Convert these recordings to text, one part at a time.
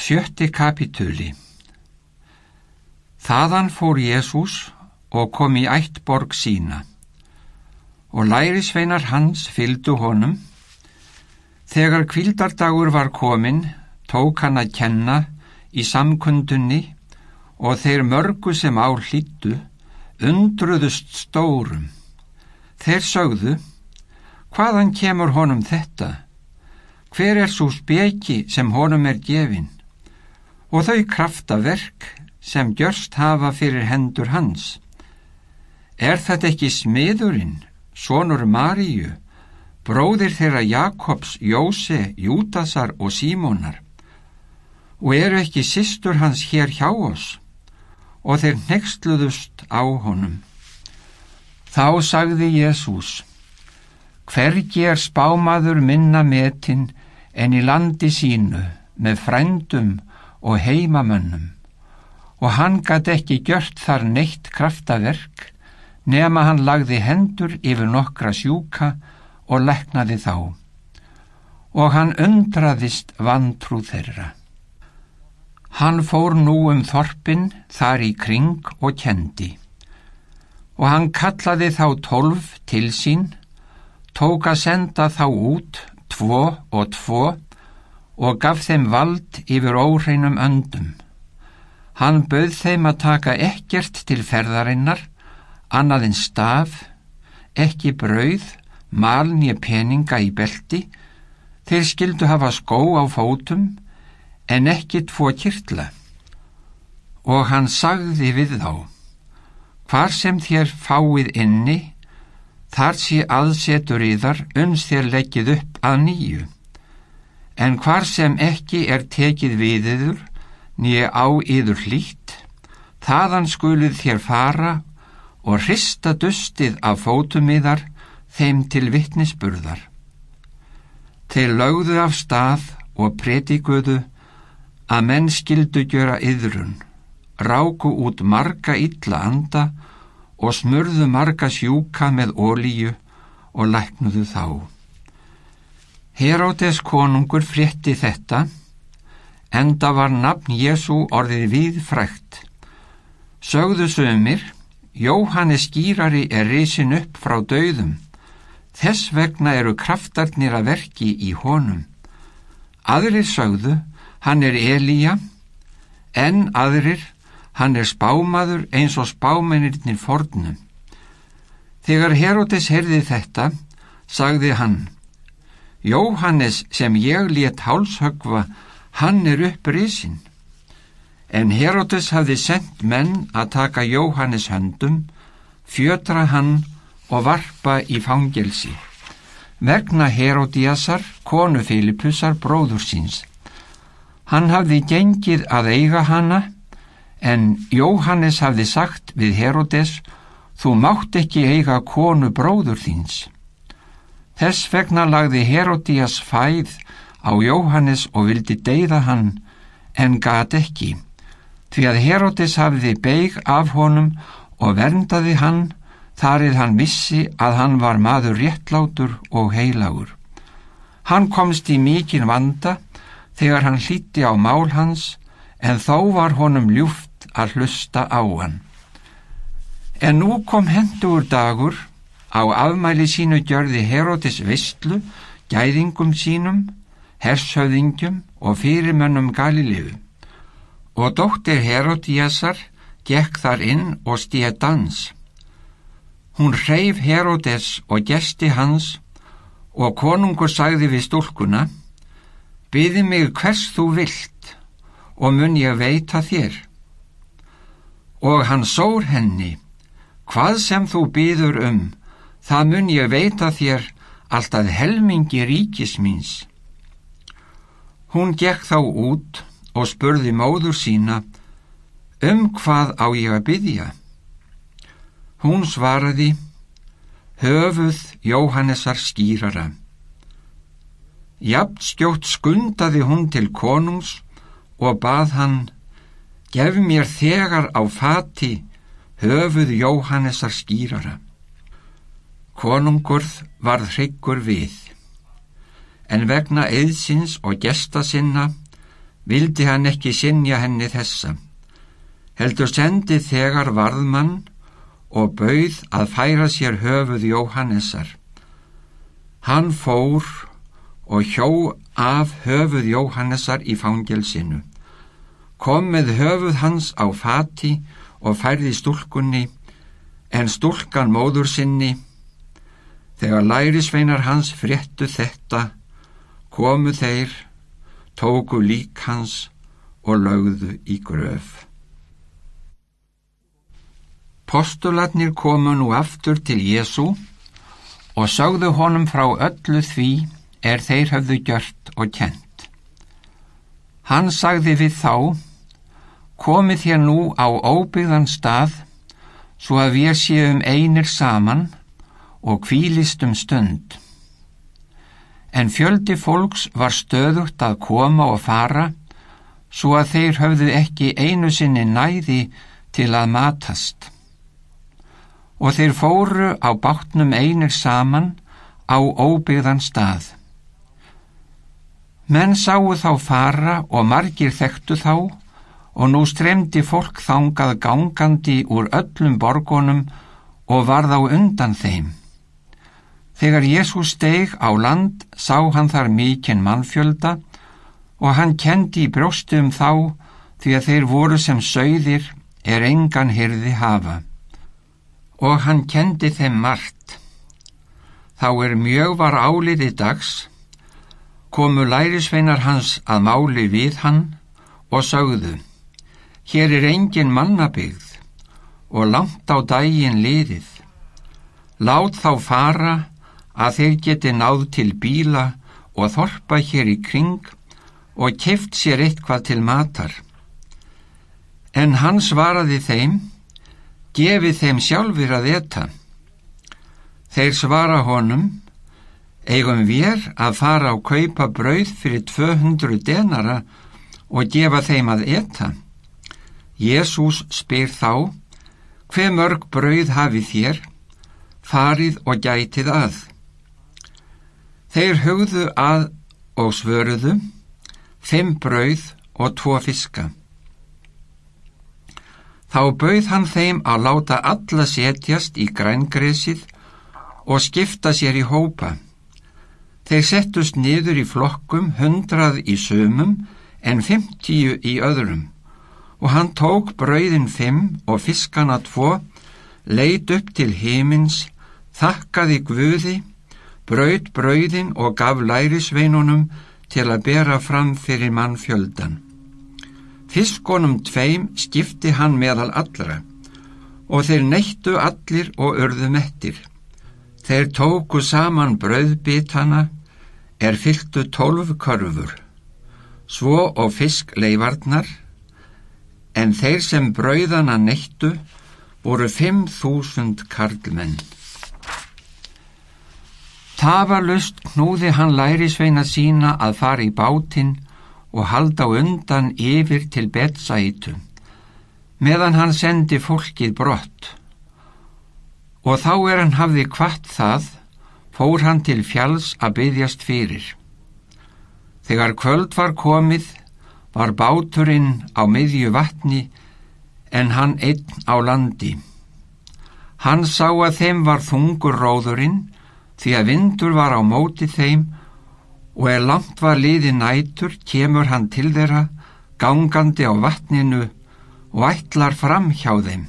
Sjötti kapituli Þaðan fór Jésús og kom í ættborg sína og lærisveinar hans fyldu honum. Þegar kvildardagur var komin tók hann að kenna í samkundunni og þeir mörgu sem á hlýttu undruðust stórum. Þeir sögðu, hvaðan kemur honum þetta? Hver er svo speki sem honum er gefinn? Og þau kraftaverk sem gjörst hafa fyrir hendur hans. Er þetta ekki smiðurinn, sonur Maríu, bróðir þeirra Jakobs, Jóse, Júdasar og Símonar? Og eru ekki sýstur hans hér hjá oss? Og þeir nextluðust á honum. Þá sagði Jésús, hvergi er spámaður minna metin en í landi sínu með frændum og heimamönnum. Og hann gæti ekki gjört þar neitt kraftaverk nema hann lagði hendur yfir nokkra sjúka og leknaði þá. Og hann undraðist vantrú þeirra. Hann fór nú um þorpin þar í kring og kendi. Og hann kallaði þá tólf til sín, tók að senda þá út tvo og tvo og gaf þeim vald yfir óreinum öndum. Hann bauð þeim að taka ekkert til ferðarinnar, annaðin staf, ekki brauð, malni peninga í belti, þeir skildu hafa skó á fótum, en ekki tvo kyrtla. Og hann sagði við þá, hvar sem þér fáið inni, þar sé aðsetur í þar uns þér leggið upp að nýju en hvar sem ekki er tekið viðiður nýja á yður hlýtt, þaðan skuluð þér fara og hrista dustið af fótumiðar þeim til vittnisburðar. Þeir lögðu af stað og pretikuðu að menn skildu gjöra yðrun, ráku út marga illa anda og smurðu marga sjúka með ólíu og læknuðu þá. Heródes konungur frétti þetta, enda var nafn Jésu orðið viðfrækt. Sögðu sögumir, Jóhannes skýrari er risin upp frá dauðum, þess vegna eru kraftarnir að verki í honum. Aðrir sögðu, hann er Elíja, en aðrir, hann er spámaður eins og spámennirnir fornum. Þegar Heródes heyrði þetta, sagði hann, Jóhannes sem ég létt hálshögva, hann er upprisinn. En Herodes hafði sendt menn að taka Jóhannes höndum, fjötra hann og varpa í fangelsi. Vegna Herodíasar, konu Filipussar, bróður síns. Hann hafði gengið að eiga hana, en Jóhannes hafði sagt við Herodes, þú mátt ekki eiga konu bróður þíns. Þess vegna lagði Herodías fæð á Jóhannes og vildi deyða hann en gat ekki, því að Herodis hafiði beig af honum og verndaði hann þarið hann vissi að hann var maður réttlátur og heilagur. Hann komst í mikinn vanda þegar hann hlíti á mál hans en þó var honum ljúft að hlusta á hann. En nú kom hendur dagur Á afmæli sínu gjörði Herodes vistlu, gæðingum sínum, hershöðingjum og fyrirmönnum Galilegu. Og dóttir Herodíasar gekk þar inn og stíða dans. Hún hreyf Herodes og gesti hans og konungur sagði við stúlkuna, byði mig hvers þú vilt og mun ég veita þér. Og hann sór henni, hvað sem þú byður um, það mun ég veita þér alltaf helmingi ríkis míns. Hún gekk þá út og spurði móður sína, um hvað á ég að byggja? Hún svaraði, höfuð Jóhannesar skýrara. Jafn skjótt skundaði hún til konungs og bað hann, gef mér þegar á fati höfuð Jóhannesar skýrara. Konungurð varð hryggur við, en vegna eðsins og gesta sinna vildi hann ekki sinja henni þessa. Heldur sendi þegar varðmann og bauð að færa sér höfuð Jóhannessar. Hann fór og hjó af höfuð Jóhannessar í fangelsinu. Kom með höfuð hans á fati og færði stúlkunni, en stúlkan móður sinni. Þegar lærisveinar hans fréttu þetta, komu þeir, tóku lík hans og lögðu í gröf. Postulatnir komu nú aftur til Jésu og sögðu honum frá öllu því er þeir höfðu gjört og kent. Hann sagði við þá, komið þér nú á óbyggðan stað svo að við séum einir saman og kvílist um stund. En fjöldi fólks var stöðugt að koma og fara svo að þeir höfðu ekki einu sinni næði til að matast. Og þeir fóru á bátnum einir saman á óbyggðan stað. Menn sáu þá fara og margir þekktu þá og nú stremdi fólk þangað gangandi úr öllum borgonum og varð á undan þeim. Þegar Jésús steig á land sá hann þar mikinn mannfjölda og hann kendi í brjóstum þá því að þeir voru sem sögðir er engan hyrði hafa. Og hann kendi þeim margt. Þá er mjög var áliði dags, komu lærisveinar hans að máli við hann og sögðu Hér er engin mannabyggð og langt á dægin liðið. Lát þá fara að þeir geti náð til bíla og þorpa hér í kring og keft sér eitthvað til matar. En hann svaraði þeim, gefið þeim sjálfur að etta. Þeir svara honum, eigum við að fara á kaupa brauð fyrir 200 denara og gefa þeim að etta. Jésús spyr þá, hver mörg brauð hafið þér, farið og gætið að. Þeir hugðu að og svöruðu, fimm brauð og tvo fiska. Þá bauð hann þeim að láta alla setjast í grængresið og skipta sér í hópa. Þeir settust niður í flokkum hundrað í sömum en fymtíu í öðrum og hann tók brauðin fimm og fiskana tvo, leit upp til himins, þakkaði guði, brauð brauðin og gaf lærisveinunum til að bera fram fyrir mannfjöldan. Fiskonum tveim skipti hann meðal allra og þeir neittu allir og örðu mettir. Þeir tóku saman brauðbitana er fylgtu tólf körfur, svo og fiskleifarnar en þeir sem brauðana neittu voru fimm þúsund karlmenn. Tafarlust knúði hann lærisveina sína að fara í bátinn og halda undan yfir til betsætu, meðan hann sendi fólkið brott. Og þá er hann hafði kvart það, fór hann til fjalls að byggjast fyrir. Þegar kvöld var komið, var báturinn á miðju vatni en hann einn á landi. Hann sá að þeim var þungur róðurinn því að vindur var á móti þeim og er langt var liði nætur kemur hann til þeirra gangandi á vatninu og ætlar fram hjá þeim.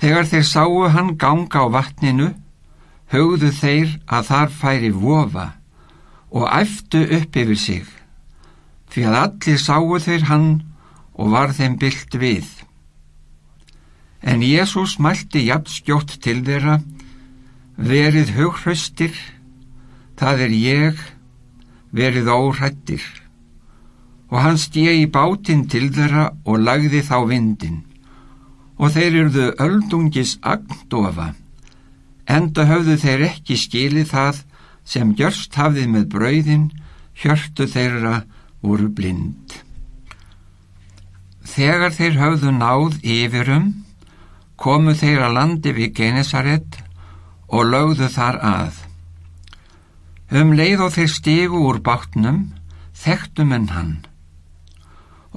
Þegar þeir sáu hann ganga á vatninu högðu þeir að þar færi vofa og æftu upp yfir sig því að allir sáu þeir hann og var þeim byllt við. En Jésús mælti jafn skjótt til þeirra, verið hughröstir, það er ég, verið óhrættir. Og hann stið í bátinn til þeirra og lagði þá vindin. Og þeir eruðu öldungis agndofa, enda höfðu þeir ekki skilið það sem gjörst hafið með brauðin, hjörtu þeirra voru blind. Þegar þeir höfðu náð yfirum, komu þeir að landi við Genesaret og lögðu þar að. Um leið og þeir stígu úr bátnum, þekktum en hann.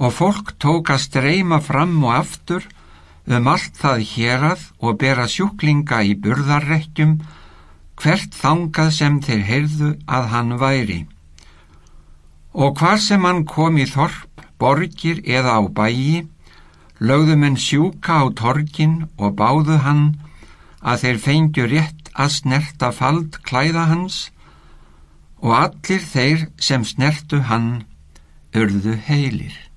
og fólk tók að streyma fram og aftur um allt það hérað og bera sjúklinga í burðarrekkjum hvert þangað sem þeir heyrðu að hann væri. Og hvar sem hann kom í þorp, borgir eða á bæi, lögðu menn sjúka á torgin og báðu hann að þeir fengju rétt að snerta fald klæða hans og allir þeir sem snertu hann urðu heilir.